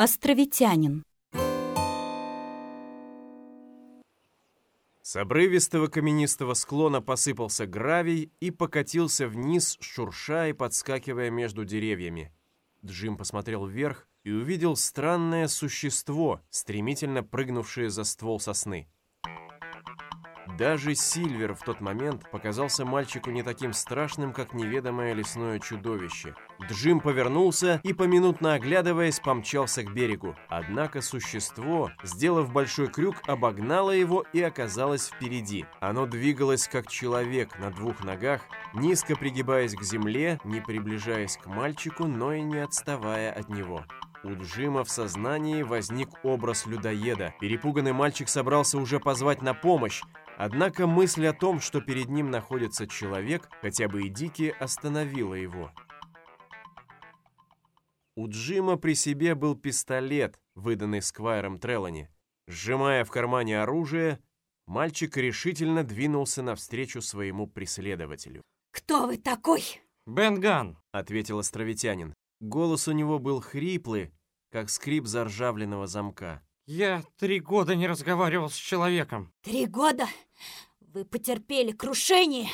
Островитянин. С обрывистого каменистого склона посыпался гравий и покатился вниз, шурша и подскакивая между деревьями. Джим посмотрел вверх и увидел странное существо, стремительно прыгнувшее за ствол сосны. Даже Сильвер в тот момент показался мальчику не таким страшным, как неведомое лесное чудовище. Джим повернулся и, поминутно оглядываясь, помчался к берегу. Однако существо, сделав большой крюк, обогнало его и оказалось впереди. Оно двигалось как человек на двух ногах, низко пригибаясь к земле, не приближаясь к мальчику, но и не отставая от него. У Джима в сознании возник образ людоеда. Перепуганный мальчик собрался уже позвать на помощь, Однако мысль о том, что перед ним находится человек, хотя бы и дикий, остановила его. У Джима при себе был пистолет, выданный Сквайром Треллани. Сжимая в кармане оружие, мальчик решительно двинулся навстречу своему преследователю. «Кто вы такой?» «Бенган», — ответил островитянин. Голос у него был хриплый, как скрип заржавленного замка. Я три года не разговаривал с человеком. Три года? Вы потерпели крушение?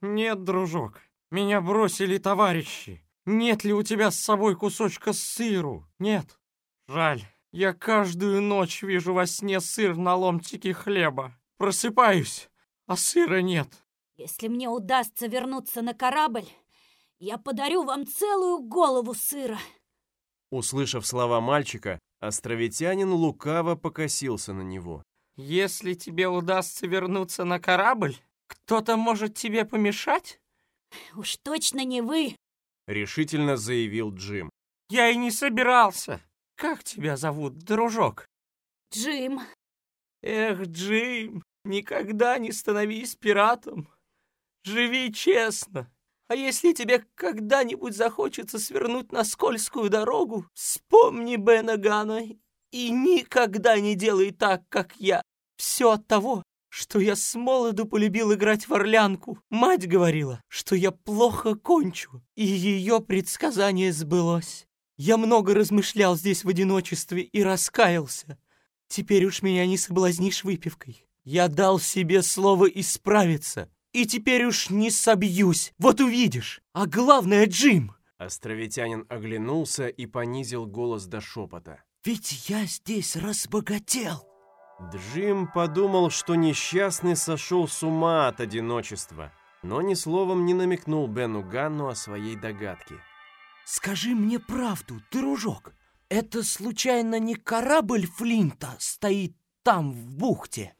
Нет, дружок. Меня бросили товарищи. Нет ли у тебя с собой кусочка сыру? Нет. Жаль. Я каждую ночь вижу во сне сыр на ломтике хлеба. Просыпаюсь, а сыра нет. Если мне удастся вернуться на корабль, я подарю вам целую голову сыра. Услышав слова мальчика, Островитянин лукаво покосился на него. «Если тебе удастся вернуться на корабль, кто-то может тебе помешать?» «Уж точно не вы!» — решительно заявил Джим. «Я и не собирался. Как тебя зовут, дружок?» «Джим». «Эх, Джим, никогда не становись пиратом. Живи честно. А если тебе когда-нибудь захочется свернуть на скользкую дорогу, вспомни Бена Гана и никогда не делай так, как я. Все от того, что я с молоду полюбил играть в орлянку. Мать говорила, что я плохо кончу, и ее предсказание сбылось. Я много размышлял здесь в одиночестве и раскаялся. Теперь уж меня не соблазнишь выпивкой. Я дал себе слово исправиться, и теперь уж не собьюсь, вот увидишь. А главное, Джим!» Островитянин оглянулся и понизил голос до шепота. «Ведь я здесь разбогател!» Джим подумал, что несчастный сошел с ума от одиночества, но ни словом не намекнул Бену Ганну о своей догадке. «Скажи мне правду, дружок, это случайно не корабль Флинта стоит там, в бухте?»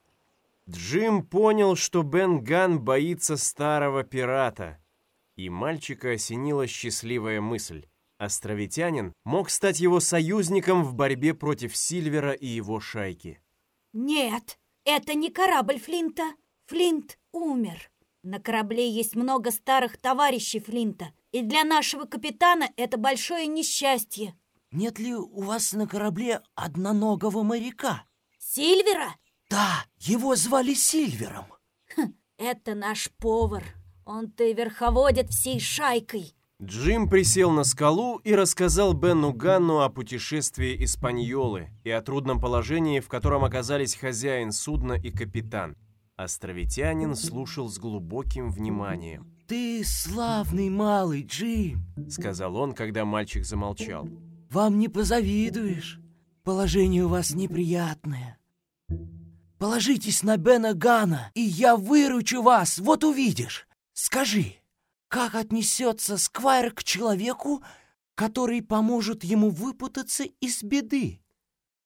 Джим понял, что Бен Ган боится старого пирата, и мальчика осенила счастливая мысль. Островитянин мог стать его союзником в борьбе против Сильвера и его шайки. «Нет, это не корабль Флинта. Флинт умер. На корабле есть много старых товарищей Флинта, и для нашего капитана это большое несчастье». «Нет ли у вас на корабле одноногого моряка?» «Сильвера?» Да, его звали Сильвером. Хм, это наш повар. Он-то и верховодит всей шайкой. Джим присел на скалу и рассказал Бену Ганну о путешествии Испаньолы и о трудном положении, в котором оказались хозяин судна и капитан. Островитянин слушал с глубоким вниманием. «Ты славный малый, Джим!» — сказал он, когда мальчик замолчал. «Вам не позавидуешь. Положение у вас неприятное. Положитесь на Бена Гана, и я выручу вас, вот увидишь. Скажи, как отнесется Сквайр к человеку, который поможет ему выпутаться из беды?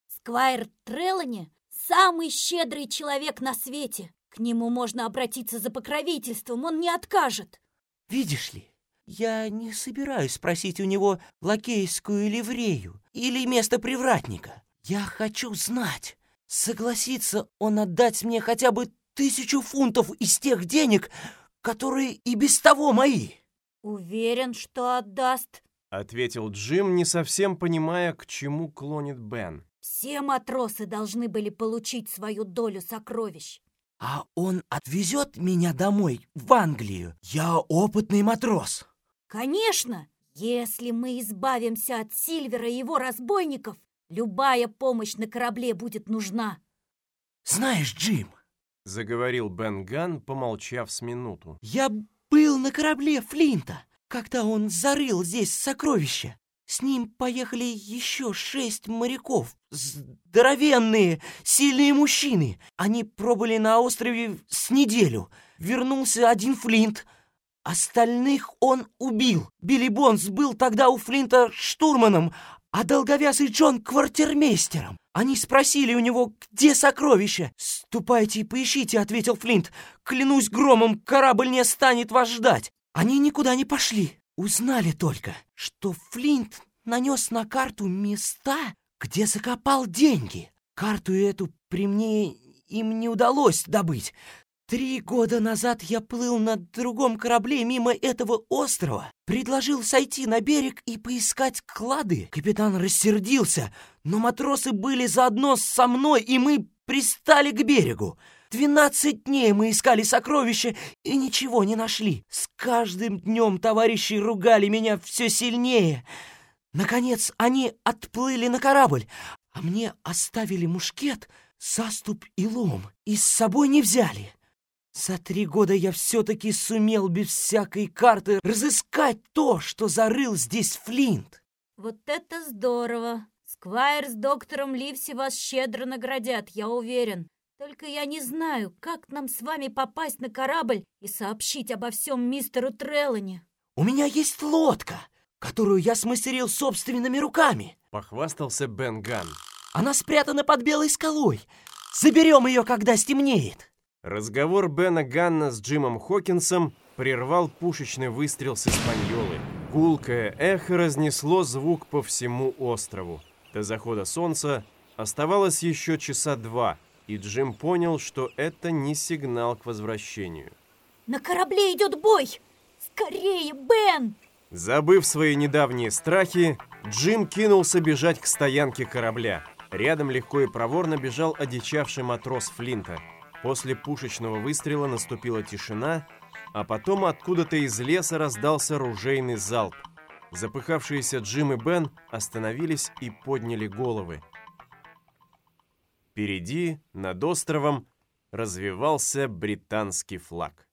Сквайр Трелани – самый щедрый человек на свете. К нему можно обратиться за покровительством, он не откажет. Видишь ли, я не собираюсь просить у него лакейскую ливрею или место привратника. Я хочу знать, Согласится он отдать мне хотя бы тысячу фунтов из тех денег, которые и без того мои. Уверен, что отдаст, ответил Джим, не совсем понимая, к чему клонит Бен. Все матросы должны были получить свою долю сокровищ. А он отвезет меня домой, в Англию. Я опытный матрос. Конечно, если мы избавимся от Сильвера и его разбойников, Любая помощь на корабле будет нужна. Знаешь, Джим, Заговорил Бен Ган, помолчав с минуту. я был на корабле Флинта, когда он зарыл здесь сокровища. С ним поехали еще шесть моряков. Здоровенные, сильные мужчины. Они пробыли на острове с неделю. Вернулся один Флинт. Остальных он убил. Билли Бонс был тогда у Флинта штурманом, а долговязый Джон квартирмейстером. Они спросили у него, где сокровища. «Ступайте и поищите», — ответил Флинт. «Клянусь громом, корабль не станет вас ждать». Они никуда не пошли. Узнали только, что Флинт нанес на карту места, где закопал деньги. Карту эту при мне им не удалось добыть. Три года назад я плыл на другом корабле мимо этого острова. Предложил сойти на берег и поискать клады. Капитан рассердился, но матросы были заодно со мной, и мы пристали к берегу. Двенадцать дней мы искали сокровища и ничего не нашли. С каждым днем товарищи ругали меня все сильнее. Наконец они отплыли на корабль, а мне оставили мушкет, заступ и лом, и с собой не взяли. За три года я все-таки сумел без всякой карты разыскать то, что зарыл здесь Флинт. Вот это здорово! Сквайр с доктором Ливси вас щедро наградят, я уверен. Только я не знаю, как нам с вами попасть на корабль и сообщить обо всем мистеру Треллани. У меня есть лодка, которую я смастерил собственными руками. Похвастался Бен Ган. Она спрятана под белой скалой. Заберем ее, когда стемнеет. Разговор Бена Ганна с Джимом Хокинсом прервал пушечный выстрел с Испаньолы. Гулкое эхо разнесло звук по всему острову. До захода солнца оставалось еще часа два, и Джим понял, что это не сигнал к возвращению. На корабле идет бой! Скорее, Бен! Забыв свои недавние страхи, Джим кинулся бежать к стоянке корабля. Рядом легко и проворно бежал одичавший матрос Флинта. После пушечного выстрела наступила тишина, а потом откуда-то из леса раздался ружейный залп. Запыхавшиеся Джим и Бен остановились и подняли головы. Впереди, над островом, развивался британский флаг.